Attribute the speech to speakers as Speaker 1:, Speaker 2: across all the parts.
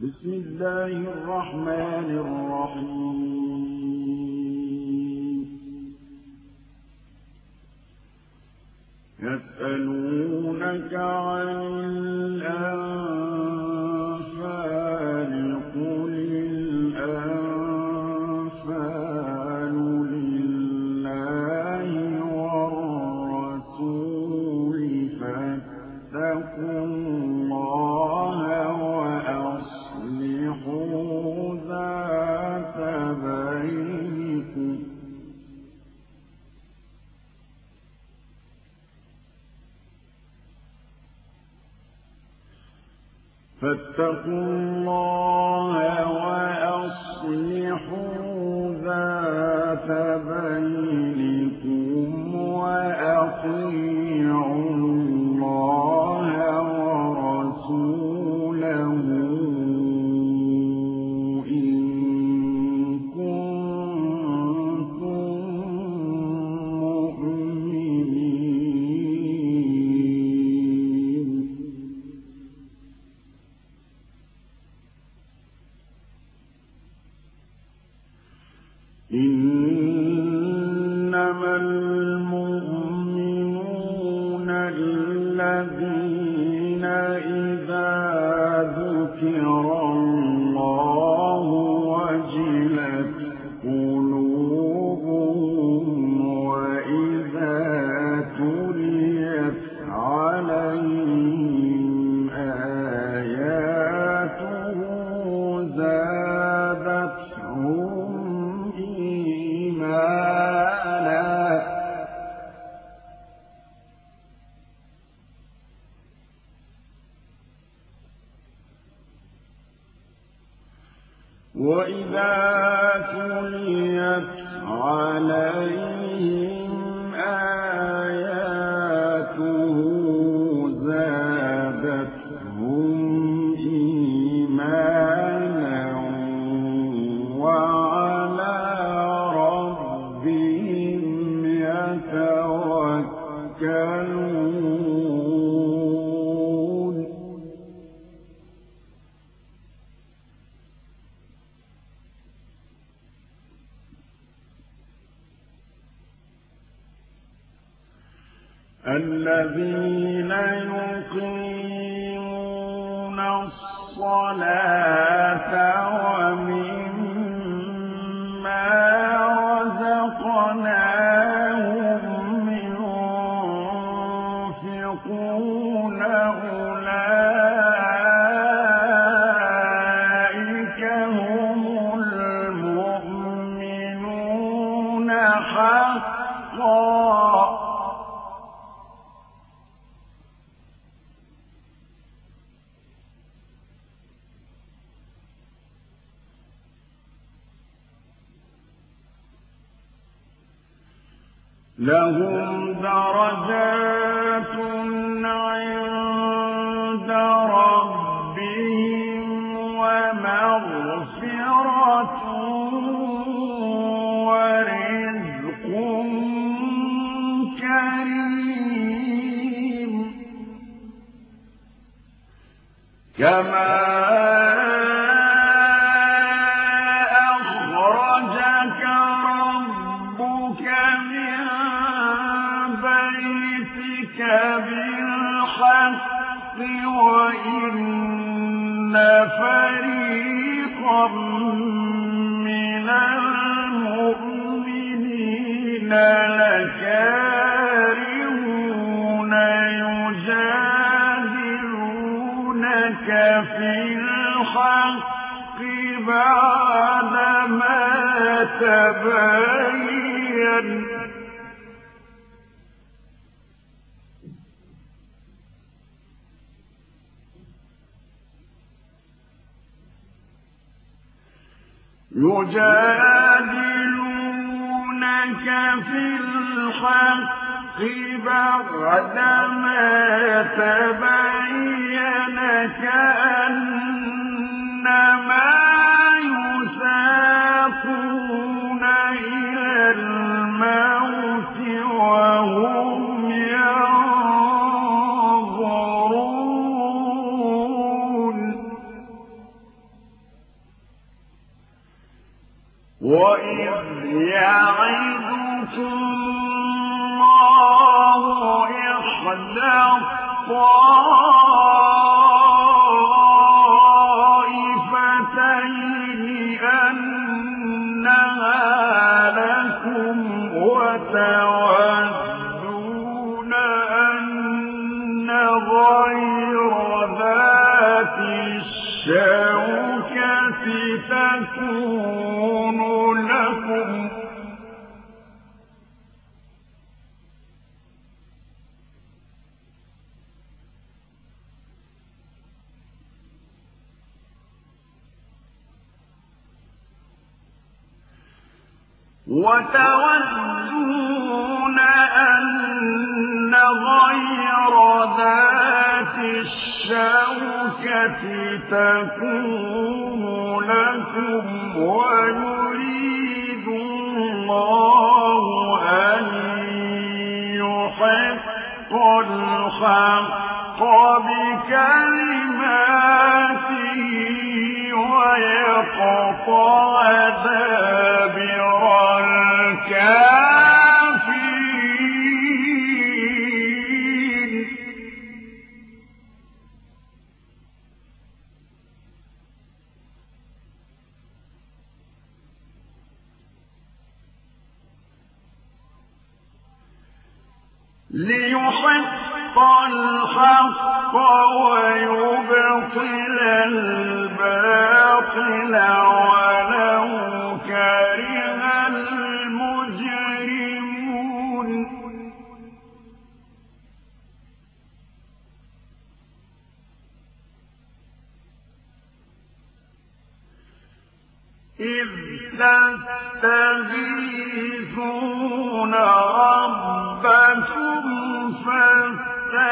Speaker 1: بسم الله الرحمن الرحيم. يسألونك عن الأرض فاتقوا يجادلونك في الحق بعدما تبين كأن 我 الشوكة تكون لكم ويريد الله أن يحق الحق بكلماته ويقطع ذلك يحق الحق ويبطل الباطل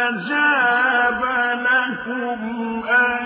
Speaker 1: فاستجاب لكم أن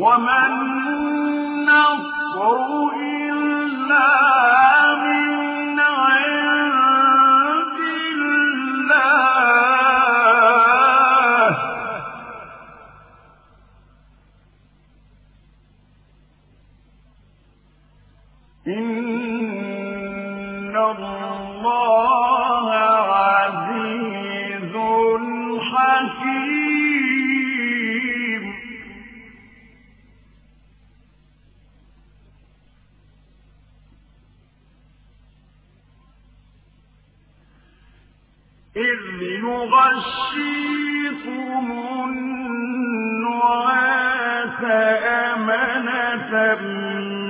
Speaker 1: ومن نصر لما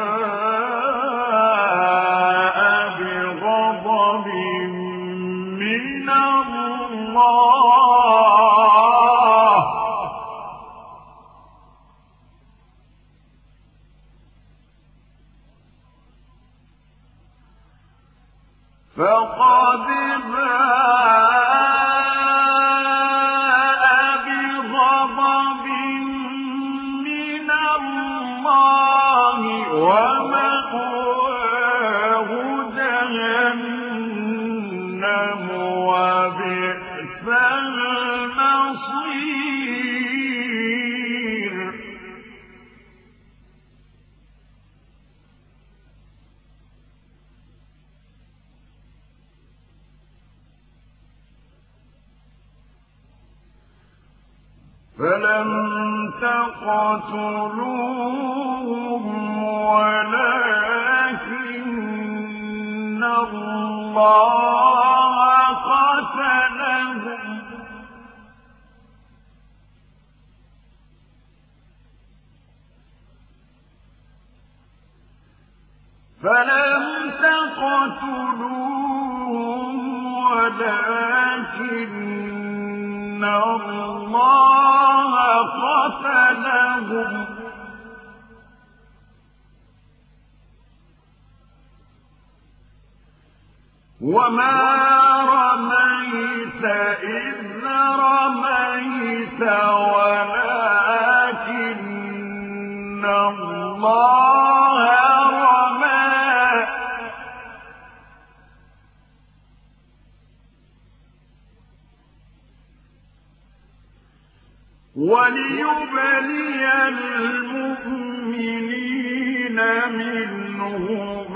Speaker 1: منه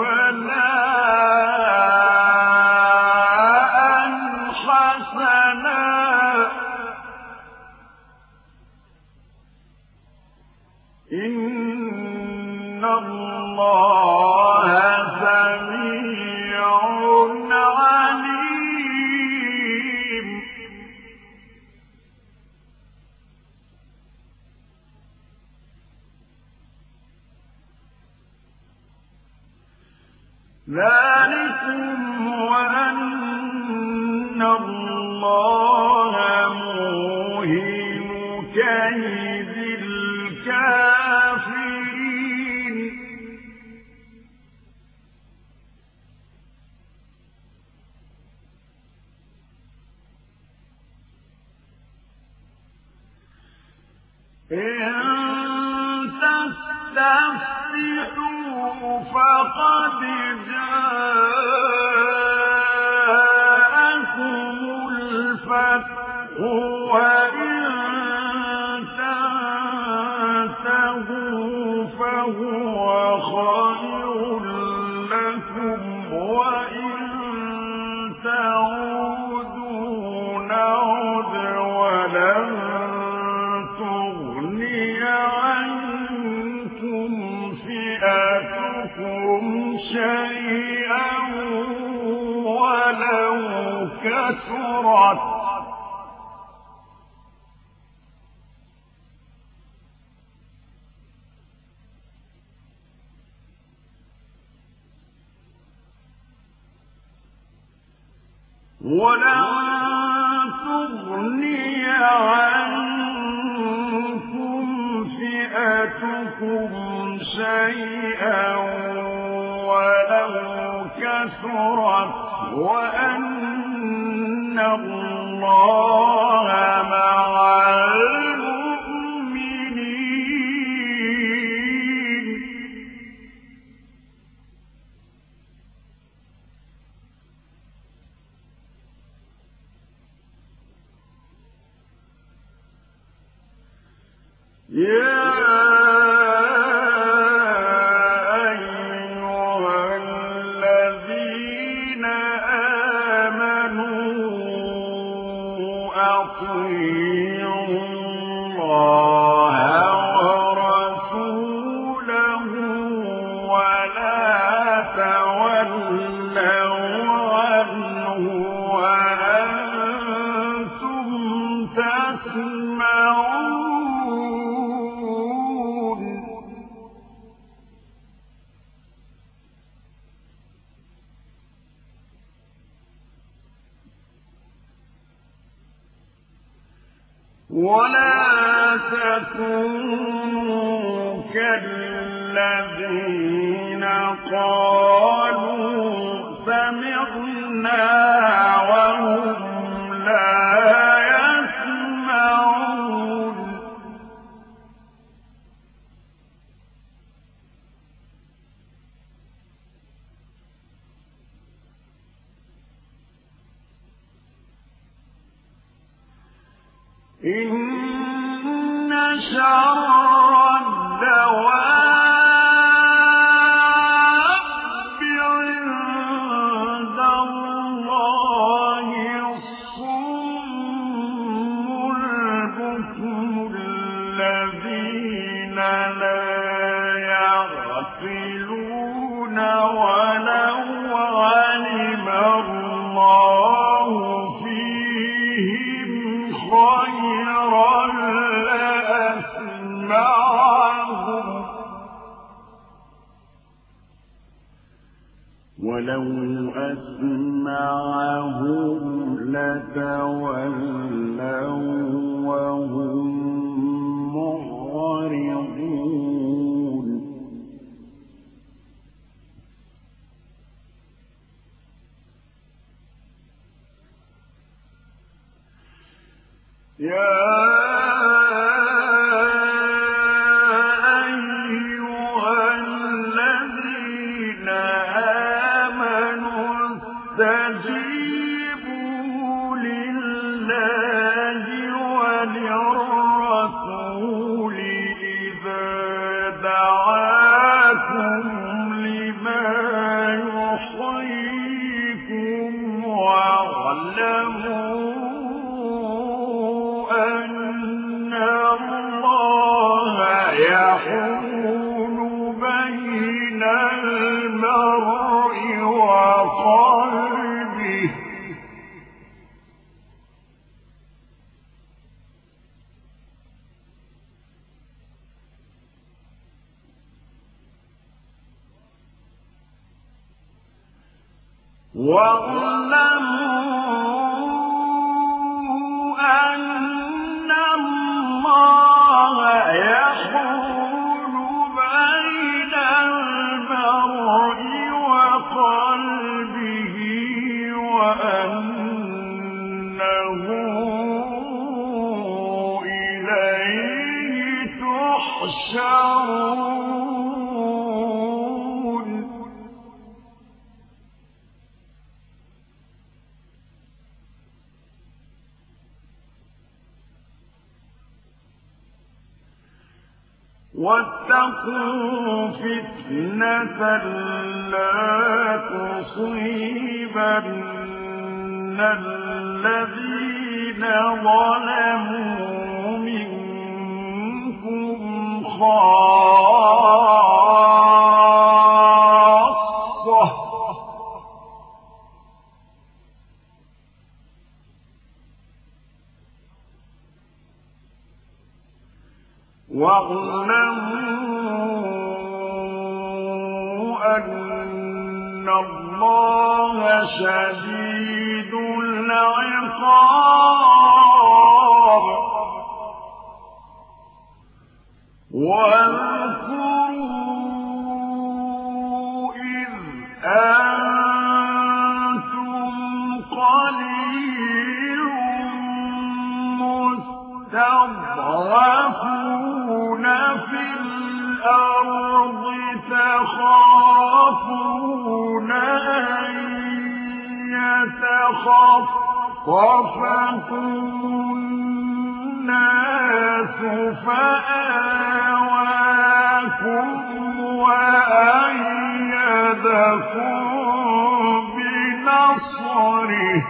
Speaker 1: Yeah. واعلموا أن الله شديد العقاب. فصفقكم الناس فآواكم وأيدكم بنصره.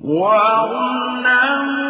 Speaker 1: واعلم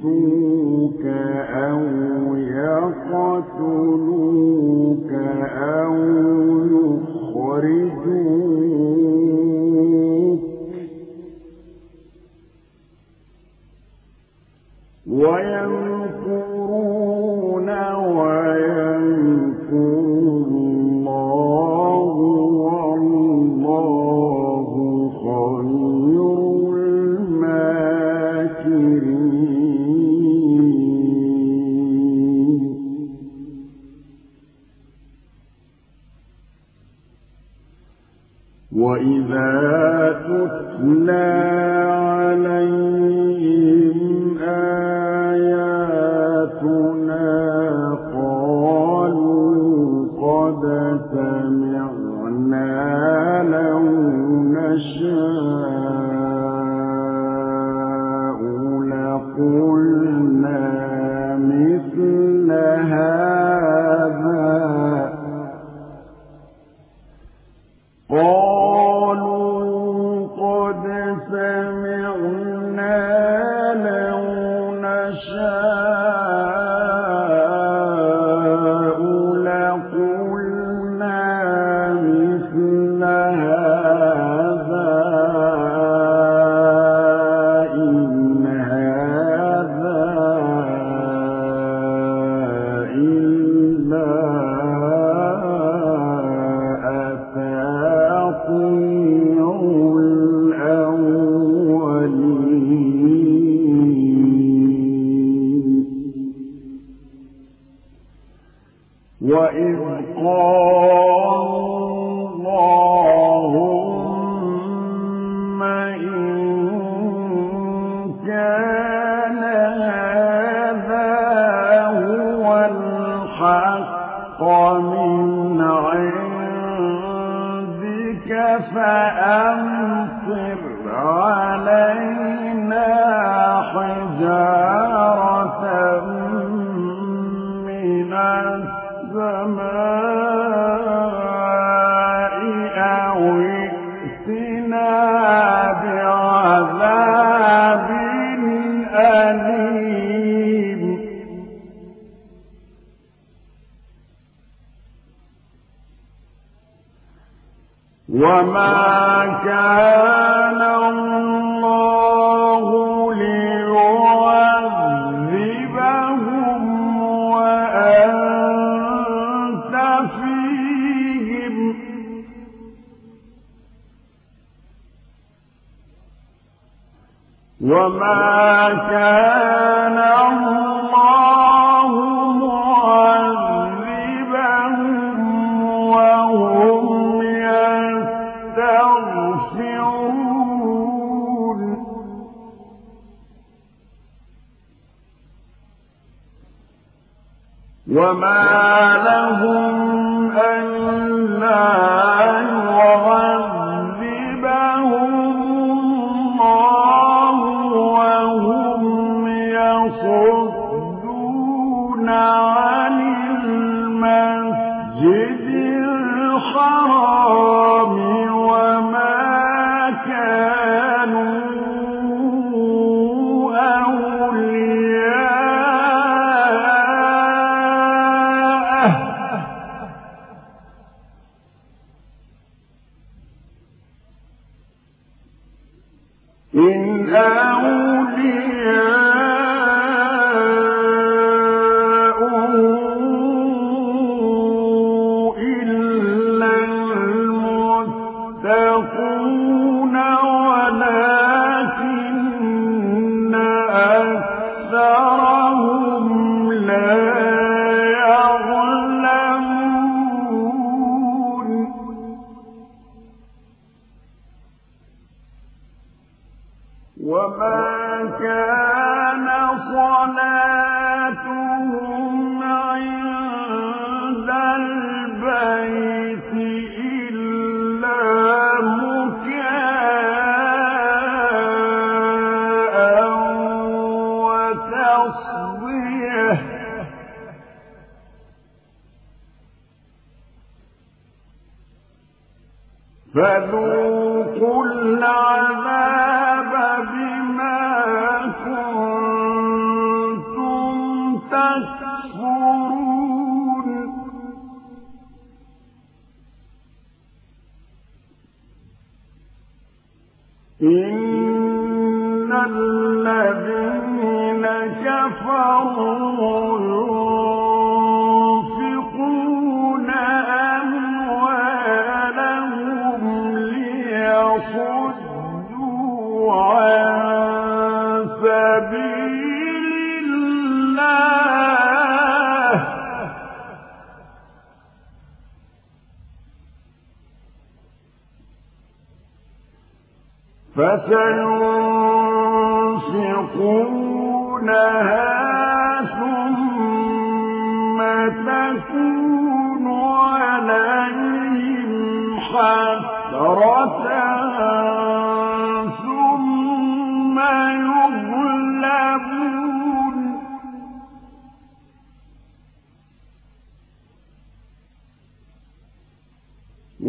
Speaker 1: ليثبتوك إلا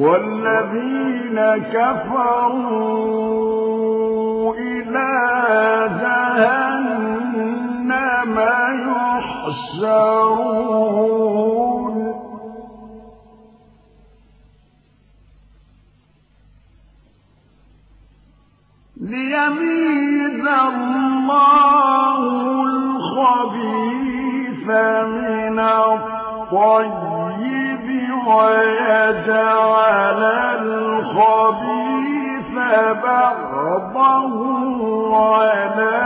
Speaker 1: والذين كفروا إلى جهنم يحشرون. ليميز الله الخبيث من الطيب. ويجعل الخبيث بعضه على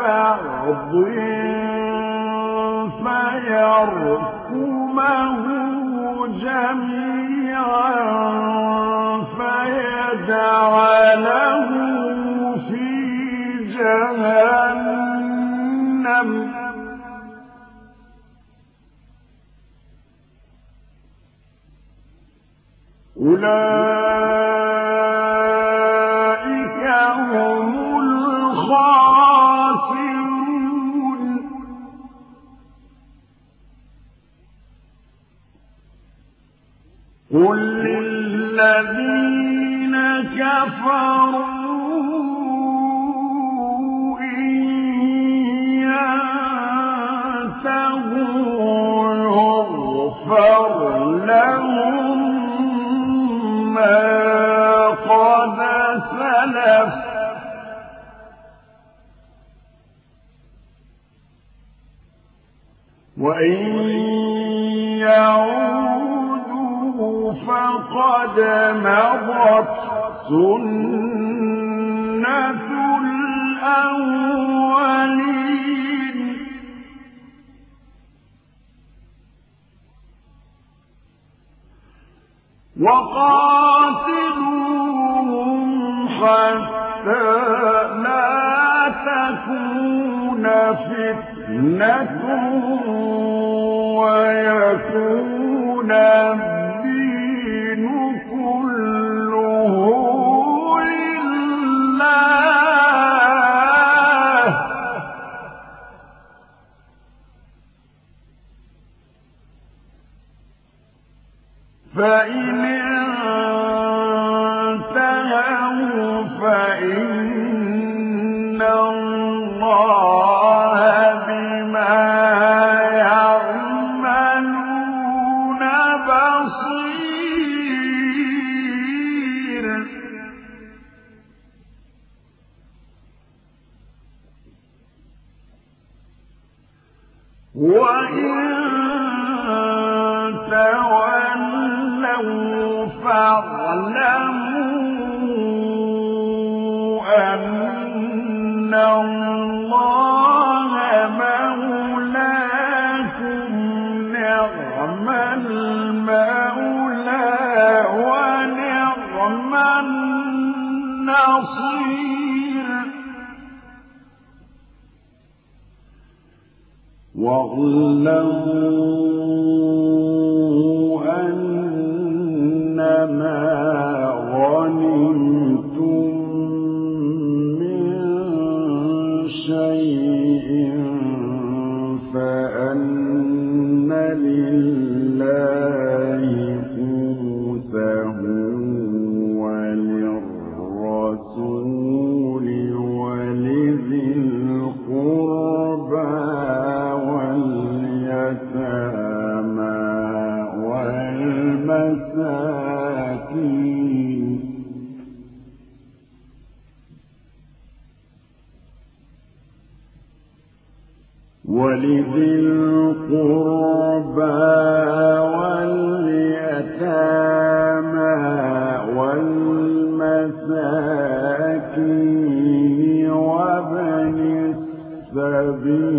Speaker 1: بعض فيركمه جميعا فيجعله في جهنم. أولئك هم الخاسرون. قل للذين كفروا يغفر قد سلف. وإن يعودوا فقد مضت سنة الأولين. وقاتلوهم حتى لا تكون فتنة ويكون الدين كله لله فإن واعلموا الذين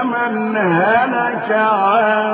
Speaker 1: فمن هلك عن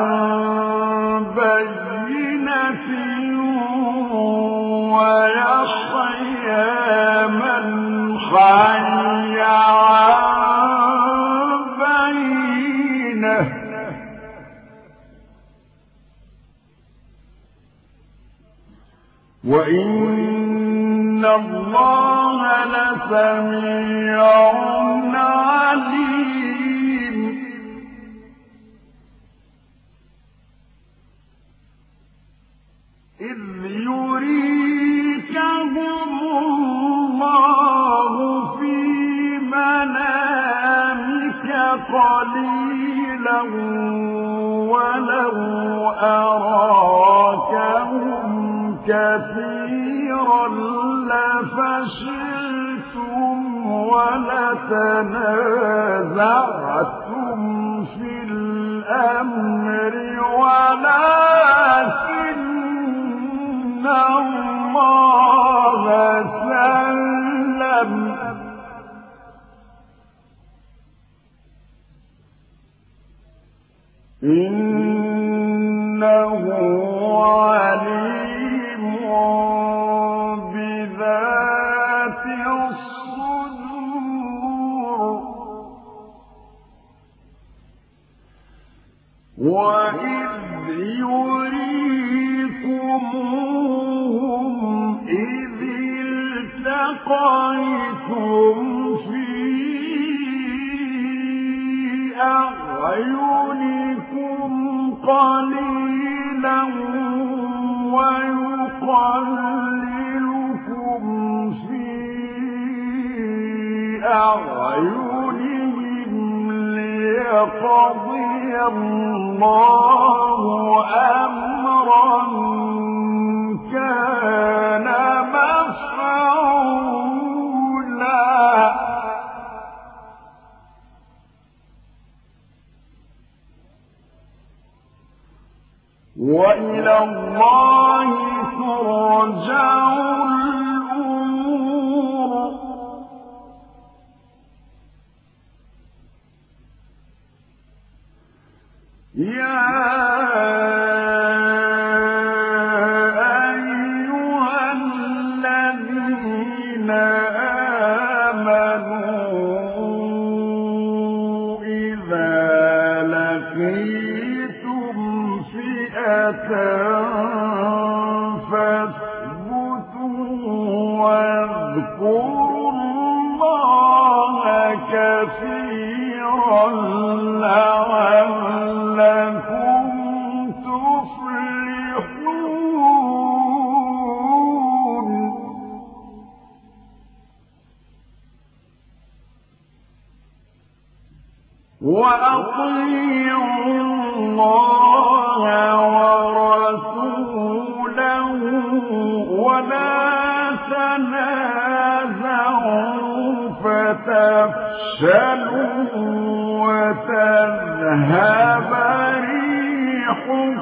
Speaker 1: تنازعتم يقضي الله أمرا كان مفعولا. وإلى الله ترجع تفشلوا وتذهب ريحكم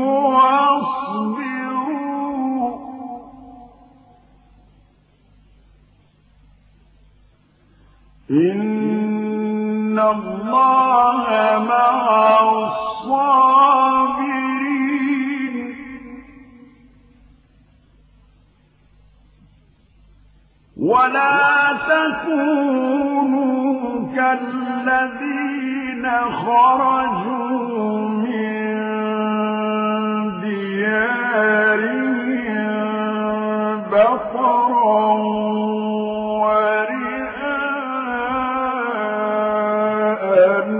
Speaker 1: واصبروا إن الله مع الصابرين ولا تكونوا كالذين خرجوا من ديارهم بطرا ورئاء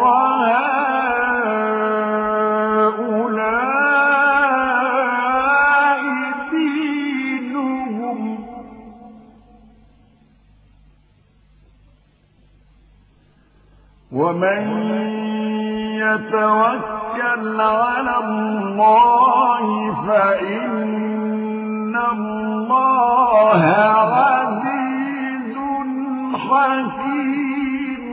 Speaker 1: ومن يتوكل على الله فإن الله عزيز حكيم.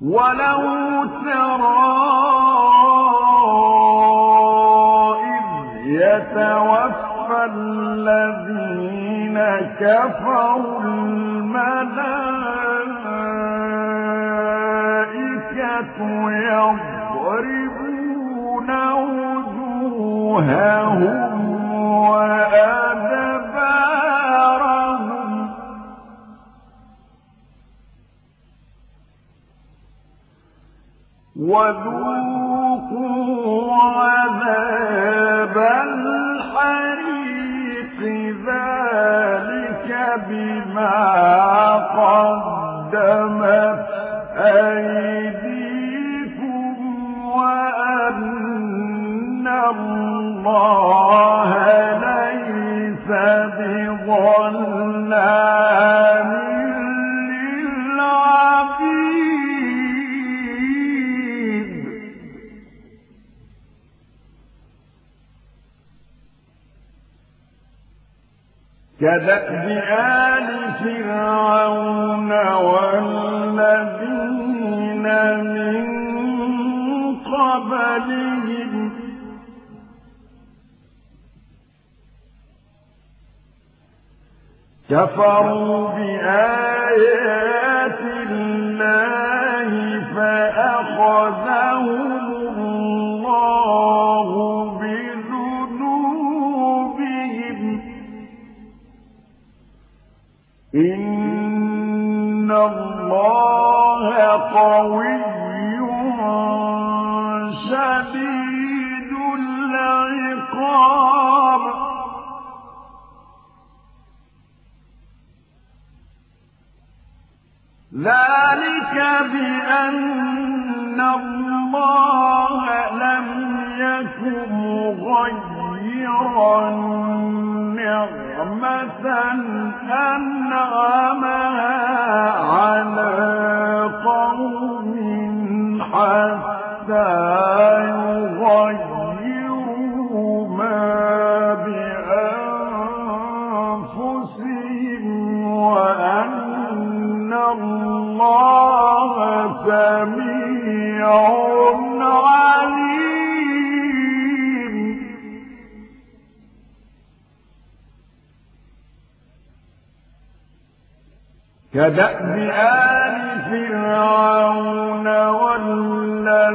Speaker 1: ولو ترى إذ يتوفى الذي كفروا الملائكة يضربون وجوههم وأدبارهم. وذوقوا عذاب بما قدمت أيديكم وأن الله كدأب آل فرعون والذين من قبلهم. كفروا بآيات الله قوي شديد العقاب. ذلك بأن الله لم يكن مغيرا نعمة أنعمها على قوم حتى يغيروا ما بأنفسهم وأن الله سميع كدأب آل فرعون والذين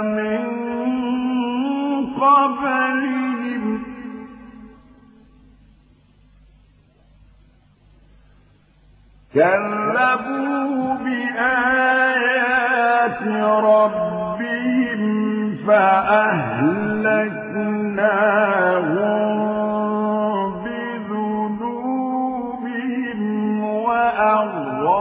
Speaker 1: من قبلهم. كذبوا بآيات ربهم فأهلكناهم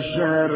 Speaker 1: شر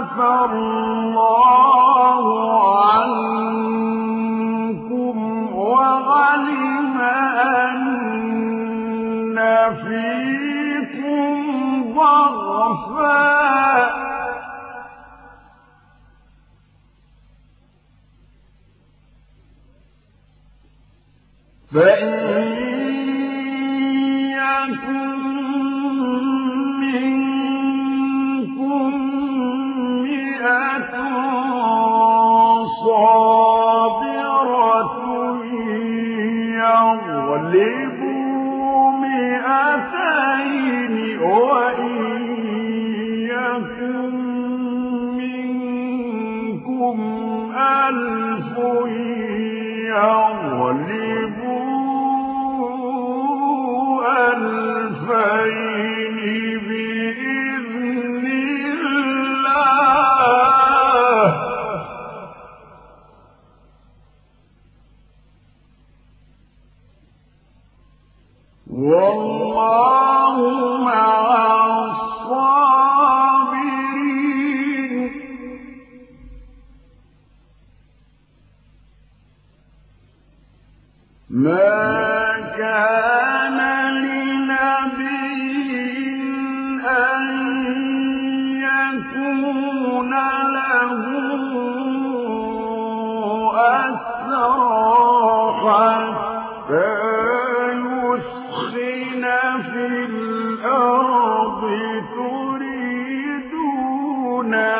Speaker 1: عفى الله عنكم وعلم أن فيكم فإن only أَغْنَى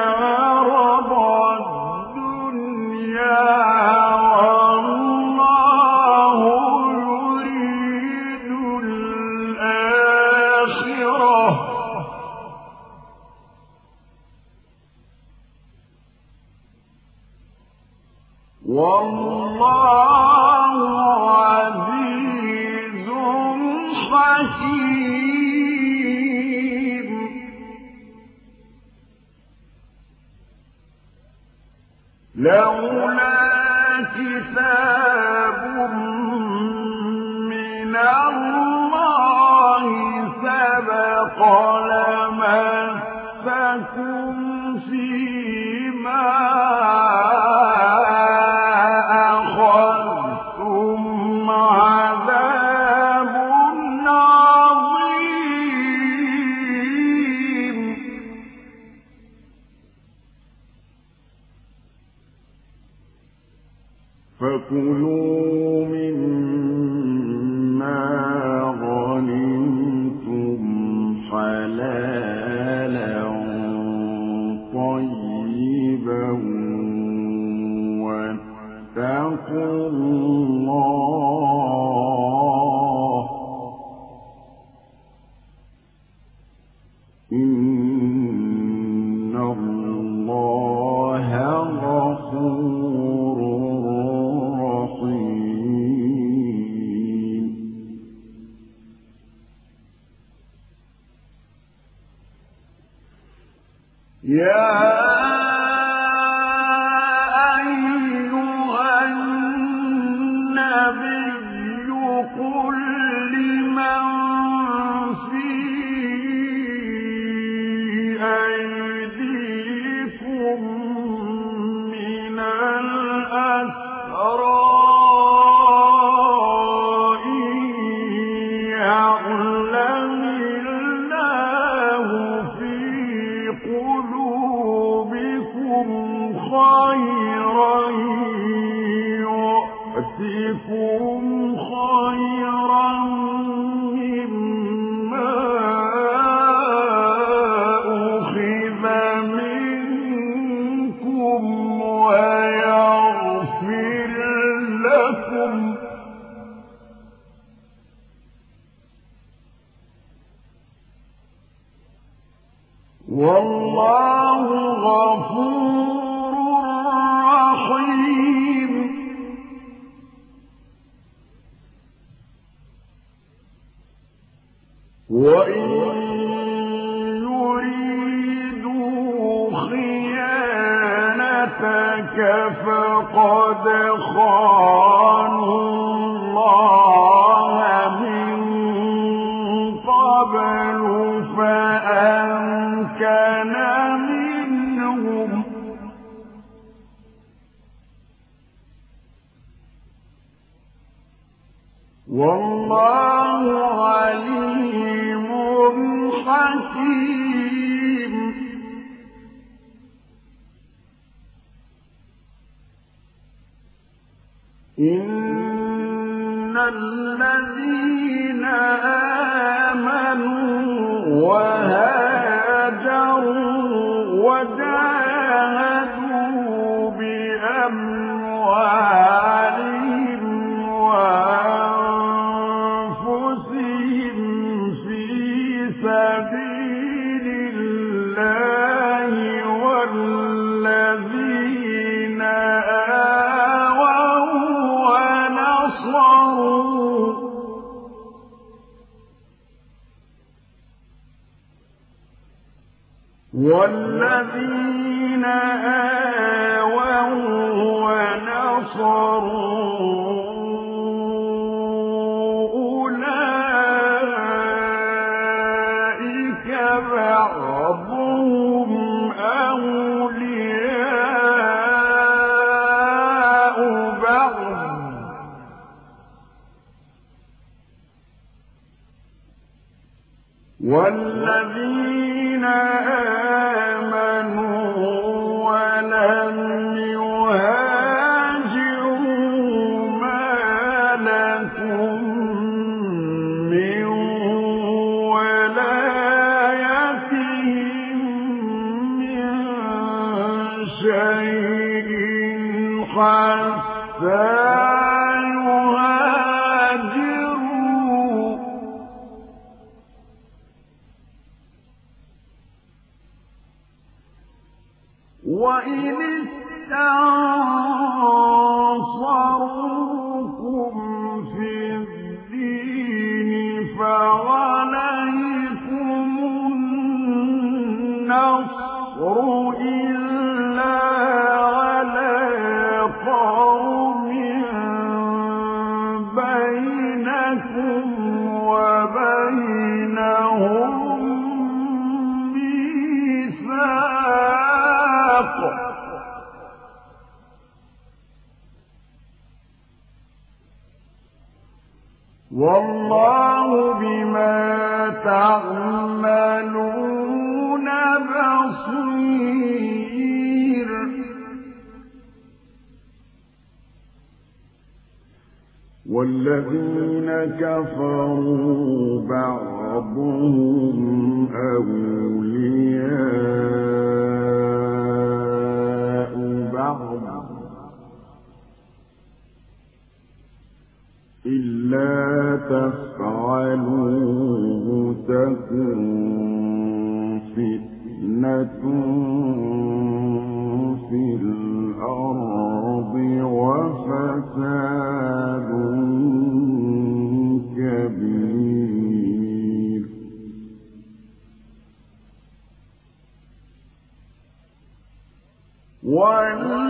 Speaker 1: والذين